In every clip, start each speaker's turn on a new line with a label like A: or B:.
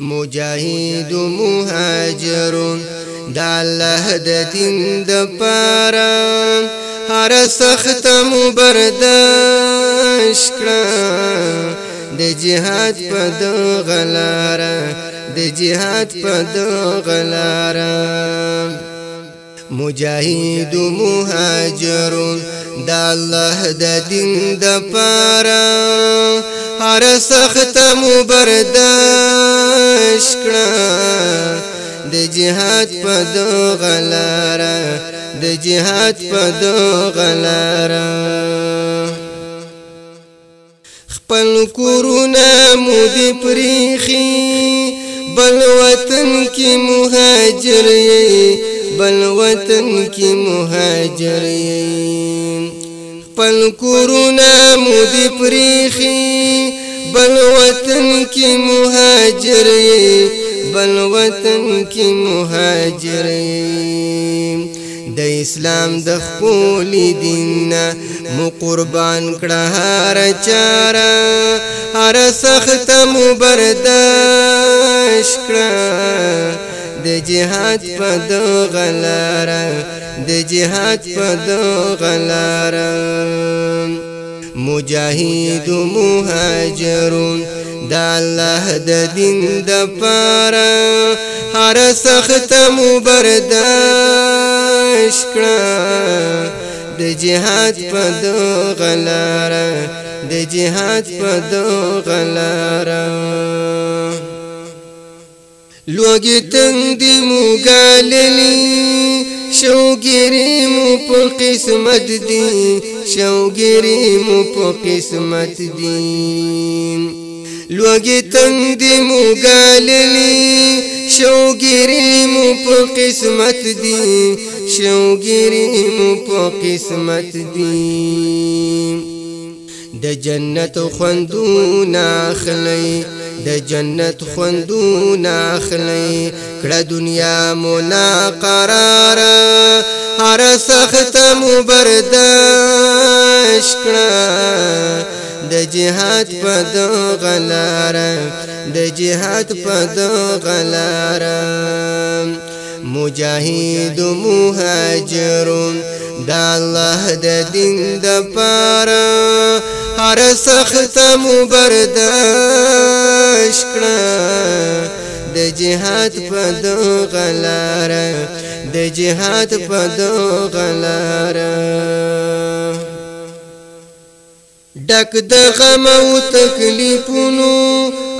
A: مجاهد مهاجرون د الله د دین د پاره هر سخت مبرداشت کړه د جهاد په د غلاره د جهاد په د غلاره مجاهد مهاجر د الله د دین د پاره هر سخت مو برداشت کړه د جهاد په دوغه لاره د جهاد په دوغه لاره خپل کورونه مودې پریخي بل وطن کې مهاجر یې بل وطن کی مهاجر یم خپل کورونا مودی پریخی بل وطن کی مهاجر یم بل وطن کی مهاجر یم د اسلام د خپل دین مو قربان کړه هر چاره هر سخت مو برداشت کړه د جهاد په دو غلار د جهاد په دو غلار مجاهد مهاجرون د الله د دین د پاره هر سخت مبرداشت کړه د جهاد په دو غلاره د جهاد په دو غلاره لوګي تنگ دی مو گاللی شوګری مو په قسمت دی شوګری مو په قسمت دی لوګي تنگ دی مو گاللی شوګری مو په قسمت دی شوګری مو په قسمت دی د جنت خوندونه خلی د جنت خوندونه اخلي کړه دنیا مولا قرار هر سخت مبرداشت کړه د جهاد په د غلار د جهاد په د غلار مجاهد مهاجرون د الله د دین د پاره هر سخت مو برداشت کړه د جهاد په دو غلار د جهاد په دو غلار ډک د غم او تکلیفونو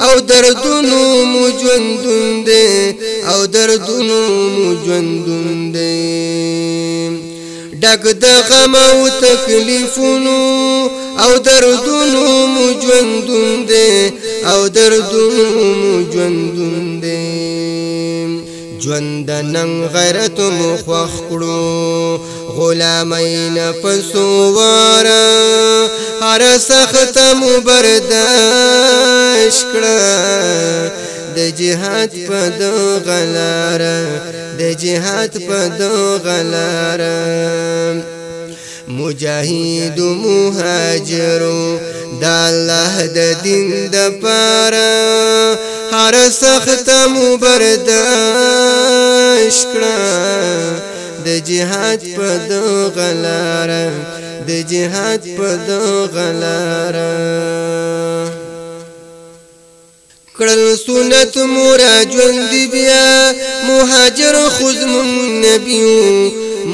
A: او دردونو مو ژوندون دي او دردونو مو ژوندون دي ډک د غم او تکلیفونو او دردونو مو ژوندون دی او دردونو مو ژوندون دی ژوند نن غیرت مو خوخ کړو غلامین پسوارا هر سخت مو برداشت کړه د جهاد په دو غلار د جهاد په دو غلار مجاهد مهاجرو د الله د دین د پاره هر سخت مو برداشت کړه د جهاد په دوغه لاره د جهاد په دوغه لاره کړل سنت مورا ژوند بیا مهاجر خزم نبی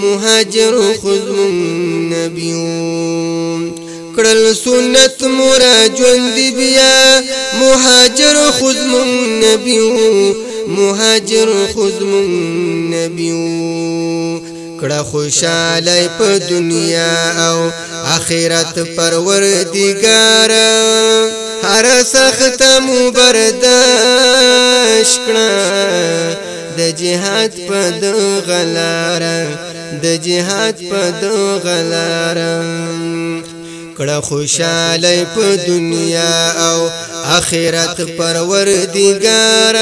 A: مهاجر خزم نبیون کړل سنت مورا ژوند بیا مهاجر خزمون نبیو مهاجر خزمون نبیو کړه خوشاله په دنیا او اخرت پروردگار هر سخت مبرداشت کړه د جهاد په دغه لار د جهاد په دغه لار کړه خوشاله په دنیا او اخرت پروردگار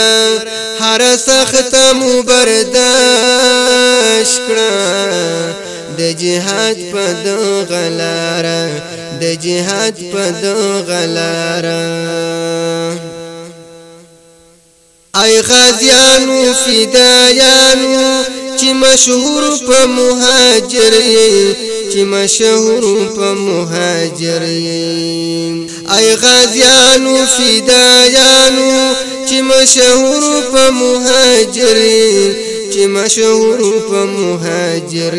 A: هر سخت مو برداشت کړه د جهاد په دغه لار د جهاد په دغه لار ای غازیانو فدایانو چې مشهور په مهاجر چې مشهور په مهاجر ای غازیانو فدایانو چې مشهور په مهاجر چې مشهور په مهاجر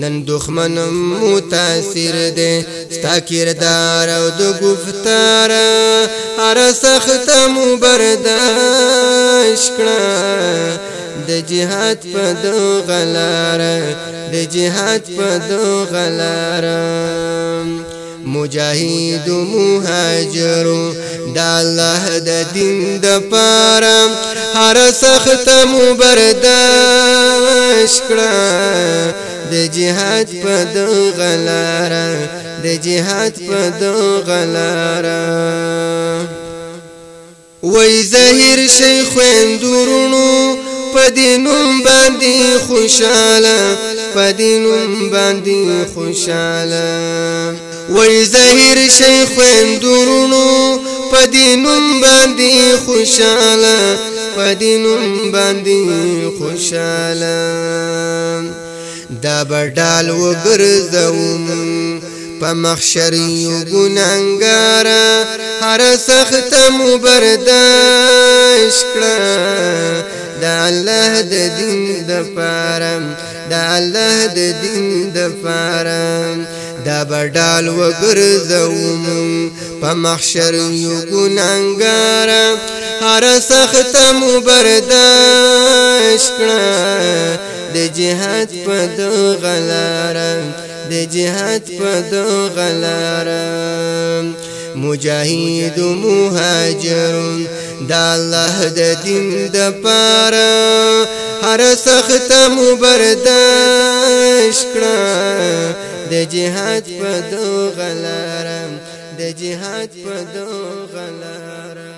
A: نن دښمنم متاثر ده ستا کردار او د گفتار هر سخت مو برداشت کړه د جهاد په دو غلار د جهاد په دو غلار مجاهد و مهاجر د الله د دین د پاره هر سخت مو برداشت کړه د جهاد په دو غلار د جهاد په دغه لاره وای ظاهر شي خويندورونو په دینوم باندې خوشاله په دینوم باندې خوشاله وای ظاهر شي خويندورونو په دینوم باندې خوشاله په دینوم باندې خوشاله دا بډال وګرځوم په محشر یو ګناګار هر سخت مو برداشت کړه د الله د دین د فارم د الله د دین د فارم دا بډال وګرځوم په محشر یو ګناګار هر سخت مو برداشت کړه د جهاد په دغلارم د جهاد په دغه لاره مجاهد و مهاجر د الله د دین د پاره هر سخت مو برداشت کړه د جهاد په دغه لاره د جهاد په دغه لاره